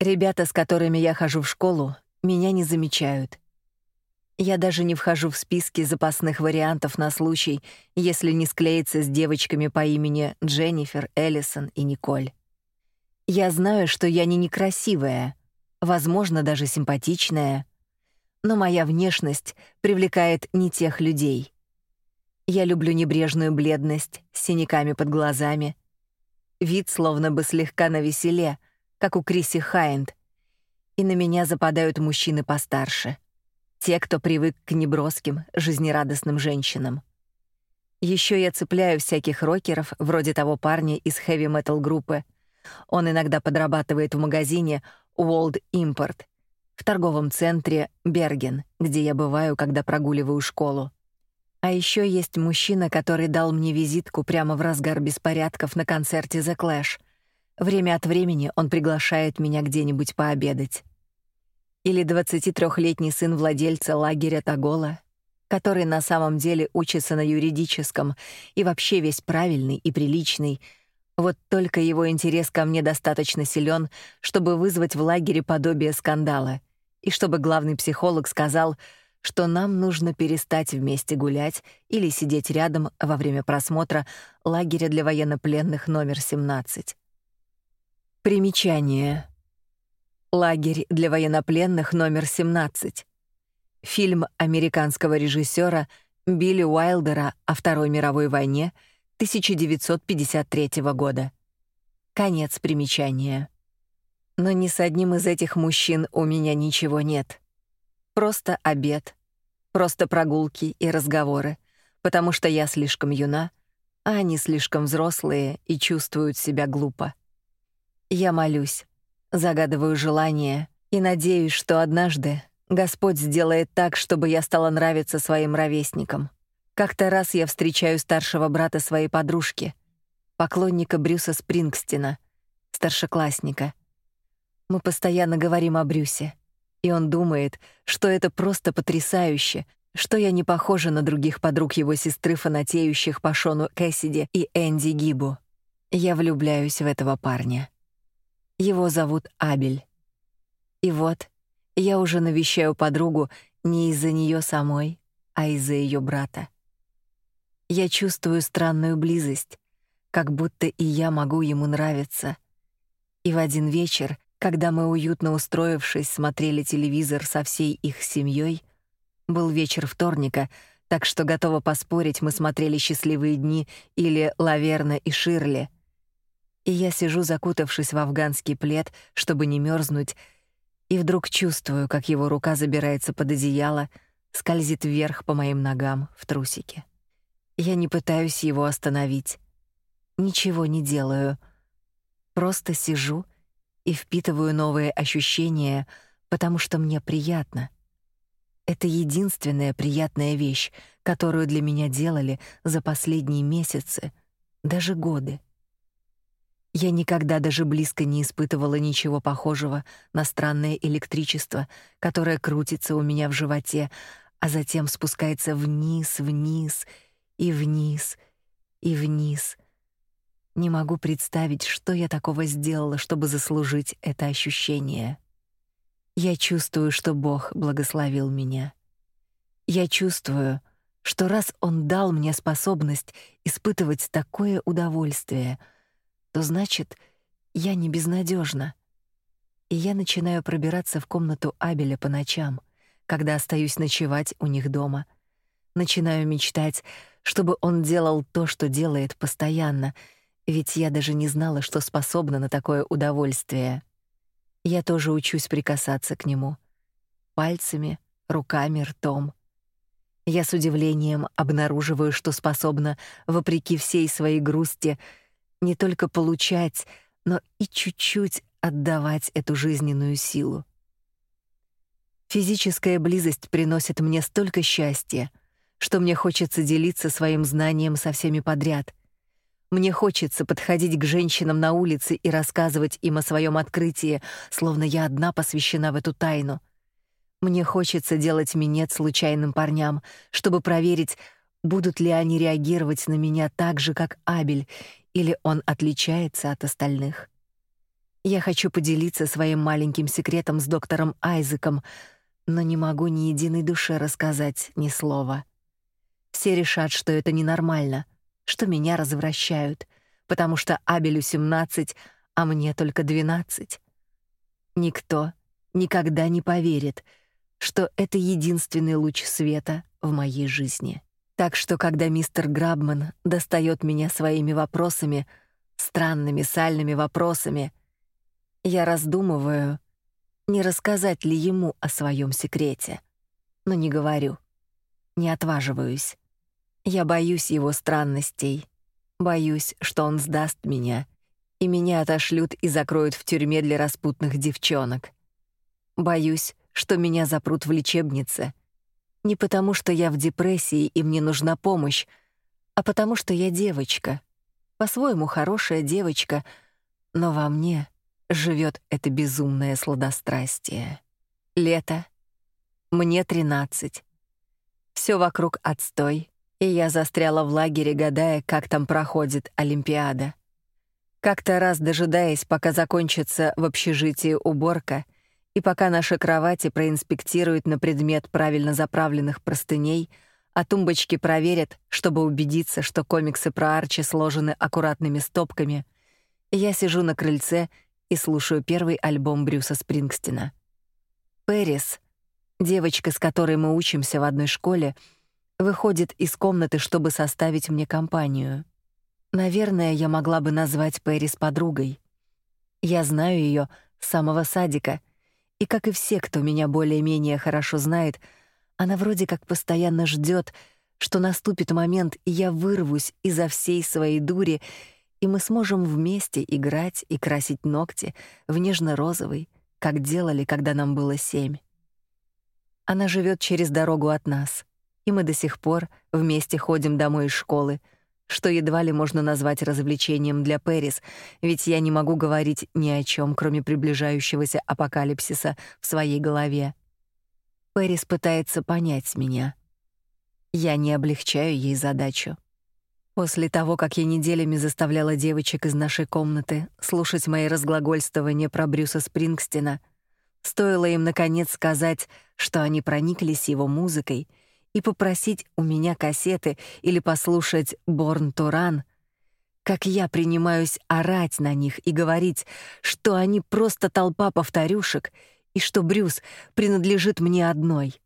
Ребята, с которыми я хожу в школу, меня не замечают. Я даже не вхожу в списки запасных вариантов на случай, если не склеится с девочками по имени Дженнифер, Эллисон и Николь. Я знаю, что я не некрасивая, возможно, даже симпатичная, но моя внешность привлекает не тех людей. Я люблю небрежную бледность с синяками под глазами, вид словно бы слегка на веселе, как у Криси Хайнд, и на меня западают мужчины постарше, те, кто привык к неброским, жизнерадостным женщинам. Еще я цепляю всяких рокеров, вроде того парня из хэви-метал группы. Он иногда подрабатывает в магазине World Import — в торговом центре Берген, где я бываю, когда прогуливаю школу. А еще есть мужчина, который дал мне визитку прямо в разгар беспорядков на концерте The Clash. Время от времени он приглашает меня где-нибудь пообедать. Или 23-летний сын владельца лагеря Тагола, который на самом деле учится на юридическом и вообще весь правильный и приличный, вот только его интерес ко мне достаточно силен, чтобы вызвать в лагере подобие скандала и чтобы главный психолог сказал, что нам нужно перестать вместе гулять или сидеть рядом во время просмотра лагеря для военнопленных номер 17. Примечание. Лагерь для военнопленных номер 17. Фильм американского режиссера Билли Уайлдера о Второй мировой войне 1953 года. Конец примечания. Но ни с одним из этих мужчин у меня ничего нет. Просто обед, просто прогулки и разговоры, потому что я слишком юна, а они слишком взрослые и чувствуют себя глупо. Я молюсь, загадываю желания и надеюсь, что однажды Господь сделает так, чтобы я стала нравиться своим ровесникам. Как-то раз я встречаю старшего брата своей подружки, поклонника Брюса Спрингстина, старшеклассника — мы постоянно говорим о Брюсе, и он думает, что это просто потрясающе, что я не похожа на других подруг его сестры, фанатеющих по Шону Кэссиди и Энди Гибу. Я влюбляюсь в этого парня. Его зовут Абель. И вот, я уже навещаю подругу не из-за нее самой, а из-за ее брата. Я чувствую странную близость, как будто и я могу ему нравиться. И в один вечер когда мы уютно устроившись смотрели телевизор со всей их семьей, был вечер вторника, так что готова поспорить, мы смотрели Счастливые дни или Лаверна и Ширли. И я сижу, закутавшись в афганский плед, чтобы не мерзнуть, и вдруг чувствую, как его рука забирается под одеяло, скользит вверх по моим ногам в трусике. Я не пытаюсь его остановить. Ничего не делаю. Просто сижу и впитываю новые ощущения, потому что мне приятно. Это единственная приятная вещь, которую для меня делали за последние месяцы, даже годы. Я никогда даже близко не испытывала ничего похожего на странное электричество, которое крутится у меня в животе, а затем спускается вниз, вниз и вниз и вниз, Не могу представить, что я такого сделала, чтобы заслужить это ощущение. Я чувствую, что Бог благословил меня. Я чувствую, что раз он дал мне способность испытывать такое удовольствие, то значит, я не безнадежна. И я начинаю пробираться в комнату Абеля по ночам, когда остаюсь ночевать у них дома. Начинаю мечтать, чтобы он делал то, что делает постоянно, ведь я даже не знала, что способна на такое удовольствие. Я тоже учусь прикасаться к нему пальцами, руками, ртом. Я с удивлением обнаруживаю, что способна, вопреки всей своей грусти, не только получать, но и чуть-чуть отдавать эту жизненную силу. Физическая близость приносит мне столько счастья, что мне хочется делиться своим знанием со всеми подряд. Мне хочется подходить к женщинам на улице и рассказывать им о своем открытии, словно я одна посвящена в эту тайну. Мне хочется делать минет случайным парням, чтобы проверить, будут ли они реагировать на меня так же, как Абель, или он отличается от остальных. Я хочу поделиться своим маленьким секретом с доктором Айзеком, но не могу ни единой душе рассказать ни слова. Все решат, что это ненормально, что меня развращают, потому что Абелю 17, а мне только 12. Никто никогда не поверит, что это единственный луч света в моей жизни. Так что когда мистер Грабман достает меня своими вопросами, странными сальными вопросами, я раздумываю, не рассказать ли ему о своем секрете. Но не говорю. Не отваживаюсь. Я боюсь его странностей. Боюсь, что он сдаст меня, и меня отошлют и закроют в тюрьме для распутных девчонок. Боюсь, что меня запрут в лечебнице. Не потому, что я в депрессии и мне нужна помощь, а потому что я девочка. По-своему хорошая девочка, но во мне живет это безумное сладострастие. Лето. Мне 13. Все вокруг отстой, и я застряла в лагере, гадая, как там проходит Олимпиада. Как-то раз дожидаясь, пока закончится в общежитии уборка, и пока наши кровати проинспектируют на предмет правильно заправленных простыней, а тумбочки проверят, чтобы убедиться, что комиксы про Арчи сложены аккуратными стопками, я сижу на крыльце и слушаю первый альбом Брюса Спрингстина. Пэрис, девочка, с которой мы учимся в одной школе, выходит из комнаты, чтобы составить мне компанию. Наверное, я могла бы назвать Пэрис подругой. Я знаю ее с самого садика, и как и все, кто меня более-менее хорошо знает, она вроде как постоянно ждет, что наступит момент, и я вырвусь изо всей своей дури, и мы сможем вместе играть и красить ногти в нежно-розовый, как делали, когда нам было семь. Она живет через дорогу от нас, и мы до сих пор вместе ходим домой из школы, что едва ли можно назвать развлечением для Пэрис, ведь я не могу говорить ни о чем, кроме приближающегося апокалипсиса в своей голове. Пэрис пытается понять меня. Я не облегчаю ей задачу. После того, как я неделями заставляла девочек из нашей комнаты слушать мои разглагольствования про Брюса Спрингстина, стоило им наконец сказать, что они прониклись его музыкой — и попросить у меня кассеты или послушать Born to Run, как я принимаюсь орать на них и говорить, что они просто толпа повторюшек и что Брюс принадлежит мне одной.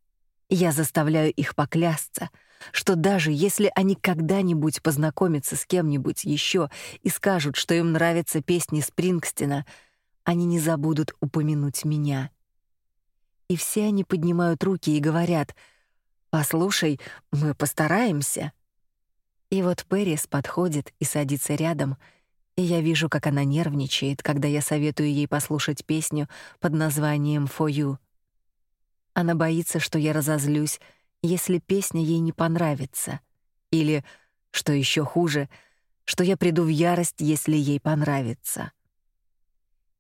Я заставляю их поклясться, что даже если они когда-нибудь познакомятся с кем-нибудь еще и скажут, что им нравятся песни Спрингстина, они не забудут упомянуть меня. И все они поднимают руки и говорят — Послушай, мы постараемся. И вот Пэрис подходит и садится рядом, и я вижу, как она нервничает, когда я советую ей послушать песню под названием For You. Она боится, что я разозлюсь, если песня ей не понравится, или, что еще хуже, что я приду в ярость, если ей понравится.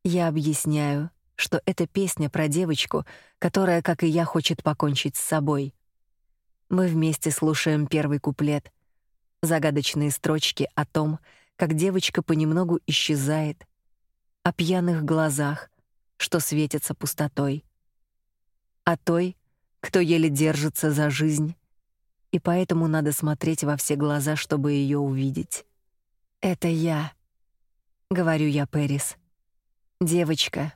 Я объясняю, что эта песня про девочку, которая, как и я, хочет покончить с собой. Мы вместе слушаем первый куплет. Загадочные строчки о том, как девочка понемногу исчезает, о пьяных глазах, что светятся пустотой, о той, кто еле держится за жизнь, и поэтому надо смотреть во все глаза, чтобы ее увидеть. Это я, говорю я Пэрис. Девочка,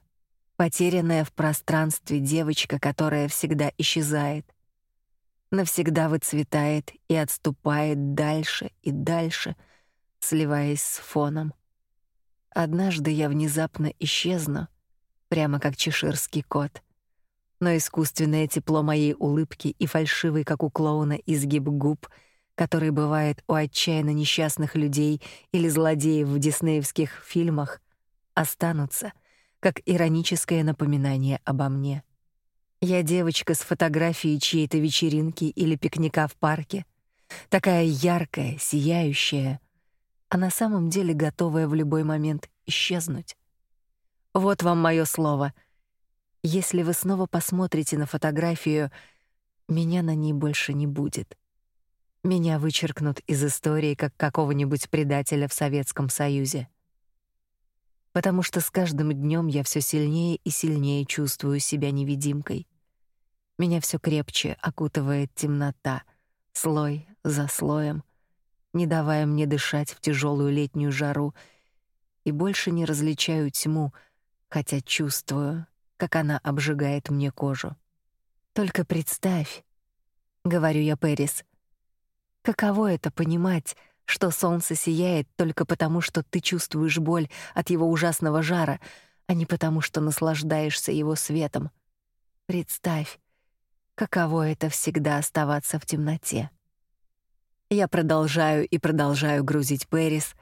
потерянная в пространстве девочка, которая всегда исчезает, навсегда выцветает и отступает дальше и дальше, сливаясь с фоном. Однажды я внезапно исчезну, прямо как чеширский кот. Но искусственное тепло моей улыбки и фальшивый, как у клоуна, изгиб губ, который бывает у отчаянно несчастных людей или злодеев в диснеевских фильмах, останутся, как ироническое напоминание обо мне. Я девочка с фотографией чьей-то вечеринки или пикника в парке, такая яркая, сияющая, а на самом деле готовая в любой момент исчезнуть. Вот вам мое слово. Если вы снова посмотрите на фотографию, меня на ней больше не будет. Меня вычеркнут из истории как какого-нибудь предателя в Советском Союзе. Потому что с каждым днем я все сильнее и сильнее чувствую себя невидимкой. Меня все крепче окутывает темнота, слой за слоем, не давая мне дышать в тяжелую летнюю жару, и больше не различаю тьму, хотя чувствую, как она обжигает мне кожу. Только представь, говорю я Пэрис. Каково это понимать, что солнце сияет только потому, что ты чувствуешь боль от его ужасного жара, а не потому, что наслаждаешься его светом. Представь, каково это всегда оставаться в темноте. Я продолжаю и продолжаю грузить Пэрис,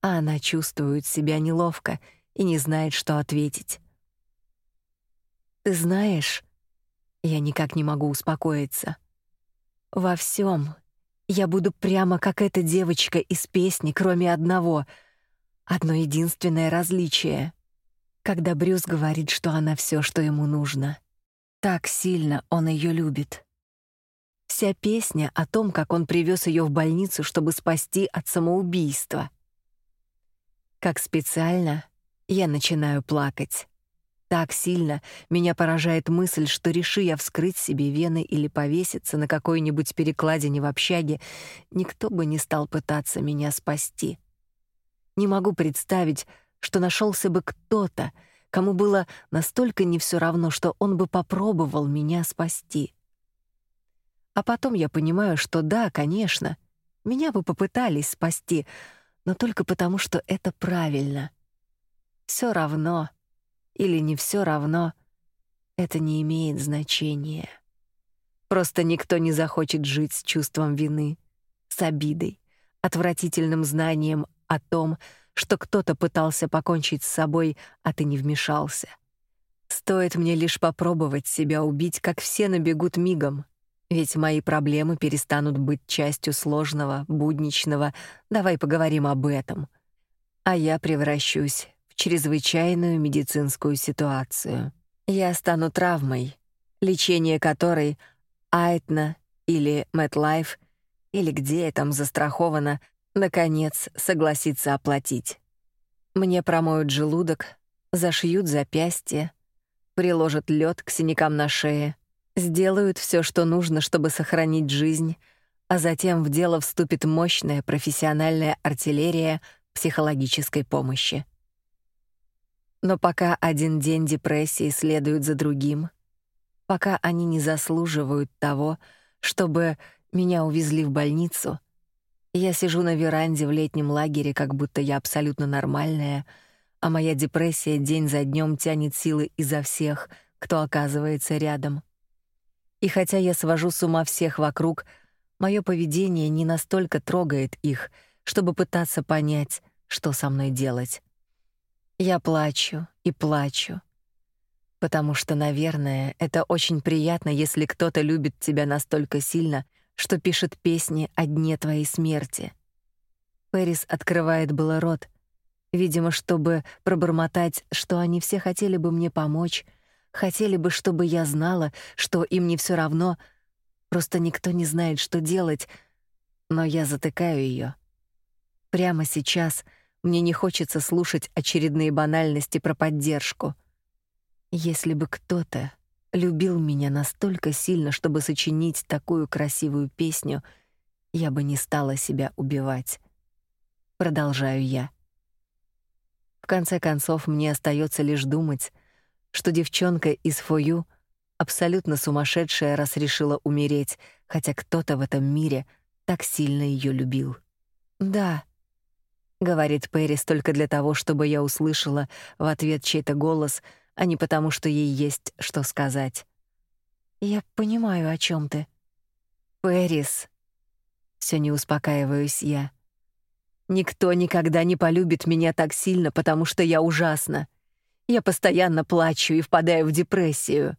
а она чувствует себя неловко и не знает, что ответить. Ты знаешь, я никак не могу успокоиться. Во всем я буду прямо как эта девочка из песни, кроме одного. Одно единственное различие. Когда Брюс говорит, что она все, что ему нужно. Так сильно он ее любит. Вся песня о том, как он привез ее в больницу, чтобы спасти от самоубийства. Как специально я начинаю плакать. Так сильно меня поражает мысль, что реши я вскрыть себе вены или повеситься на какой-нибудь перекладине в общаге, никто бы не стал пытаться меня спасти. Не могу представить, что нашелся бы кто-то, кому было настолько не все равно, что он бы попробовал меня спасти. А потом я понимаю, что да, конечно, меня бы попытались спасти, но только потому, что это правильно — все равно или не все равно, это не имеет значения. Просто никто не захочет жить с чувством вины, с обидой, отвратительным знанием о том, что кто-то пытался покончить с собой, а ты не вмешался. Стоит мне лишь попробовать себя убить, как все набегут мигом. Ведь мои проблемы перестанут быть частью сложного, будничного. Давай поговорим об этом. А я превращусь в чрезвычайную медицинскую ситуацию. Я стану травмой, лечение которой Айтна или MetLife или где я там застрахована, наконец согласится оплатить. Мне промоют желудок, зашьют запястье, приложат лед к синякам на шее, сделают все, что нужно, чтобы сохранить жизнь, а затем в дело вступит мощная профессиональная артиллерия психологической помощи. Но пока один день депрессии следует за другим, пока они не заслуживают того, чтобы меня увезли в больницу, я сижу на веранде в летнем лагере, как будто я абсолютно нормальная, а моя депрессия день за днем тянет силы изо всех, кто оказывается рядом. И хотя я свожу с ума всех вокруг, мое поведение не настолько трогает их, чтобы пытаться понять, что со мной делать. Я плачу и плачу, потому что, наверное, это очень приятно, если кто-то любит тебя настолько сильно, что пишет песни о дне твоей смерти. Пэрис открывает было рот, видимо, чтобы пробормотать, что они все хотели бы мне помочь, хотели бы, чтобы я знала, что им не все равно, просто никто не знает, что делать, но я затыкаю ее. Прямо сейчас — Мне не хочется слушать очередные банальности про поддержку. Если бы кто-то любил меня настолько сильно, чтобы сочинить такую красивую песню, я бы не стала себя убивать. Продолжаю я. В конце концов, мне остается лишь думать, что девчонка из Фою абсолютно сумасшедшая, раз решила умереть, хотя кто-то в этом мире так сильно ее любил. Да, говорит Пэрис только для того, чтобы я услышала в ответ чей-то голос, а не потому, что ей есть что сказать. Я понимаю, о чем ты. Пэрис. Все не успокаиваюсь я. Никто никогда не полюбит меня так сильно, потому что я ужасна. Я постоянно плачу и впадаю в депрессию.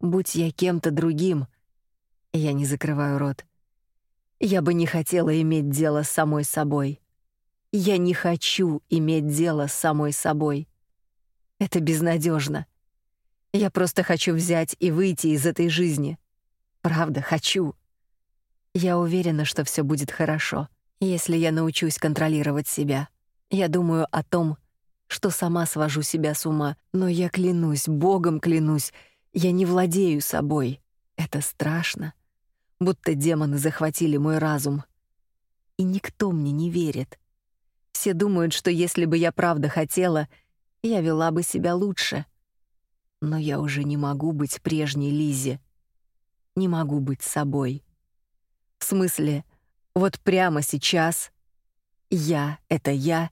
Будь я кем-то другим, я не закрываю рот. Я бы не хотела иметь дело с самой собой. Я не хочу иметь дело с самой собой. Это безнадежно. Я просто хочу взять и выйти из этой жизни. Правда, хочу. Я уверена, что все будет хорошо, если я научусь контролировать себя. Я думаю о том, что сама свожу себя с ума, но я клянусь, Богом клянусь, я не владею собой. Это страшно. Будто демоны захватили мой разум. И никто мне не верит. Все думают, что если бы я правда хотела, я вела бы себя лучше. Но я уже не могу быть прежней Лизе. Не могу быть собой. В смысле, вот прямо сейчас я — это я,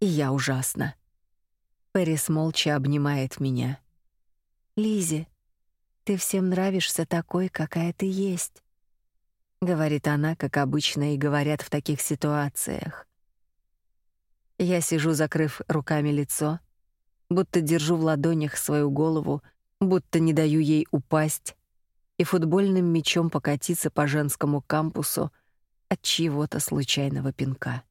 и я ужасна. Пэрис молча обнимает меня. Лизи, ты всем нравишься такой, какая ты есть, говорит она, как обычно и говорят в таких ситуациях. Я сижу, закрыв руками лицо, будто держу в ладонях свою голову, будто не даю ей упасть и футбольным мячом покатиться по женскому кампусу от чьего-то случайного пинка.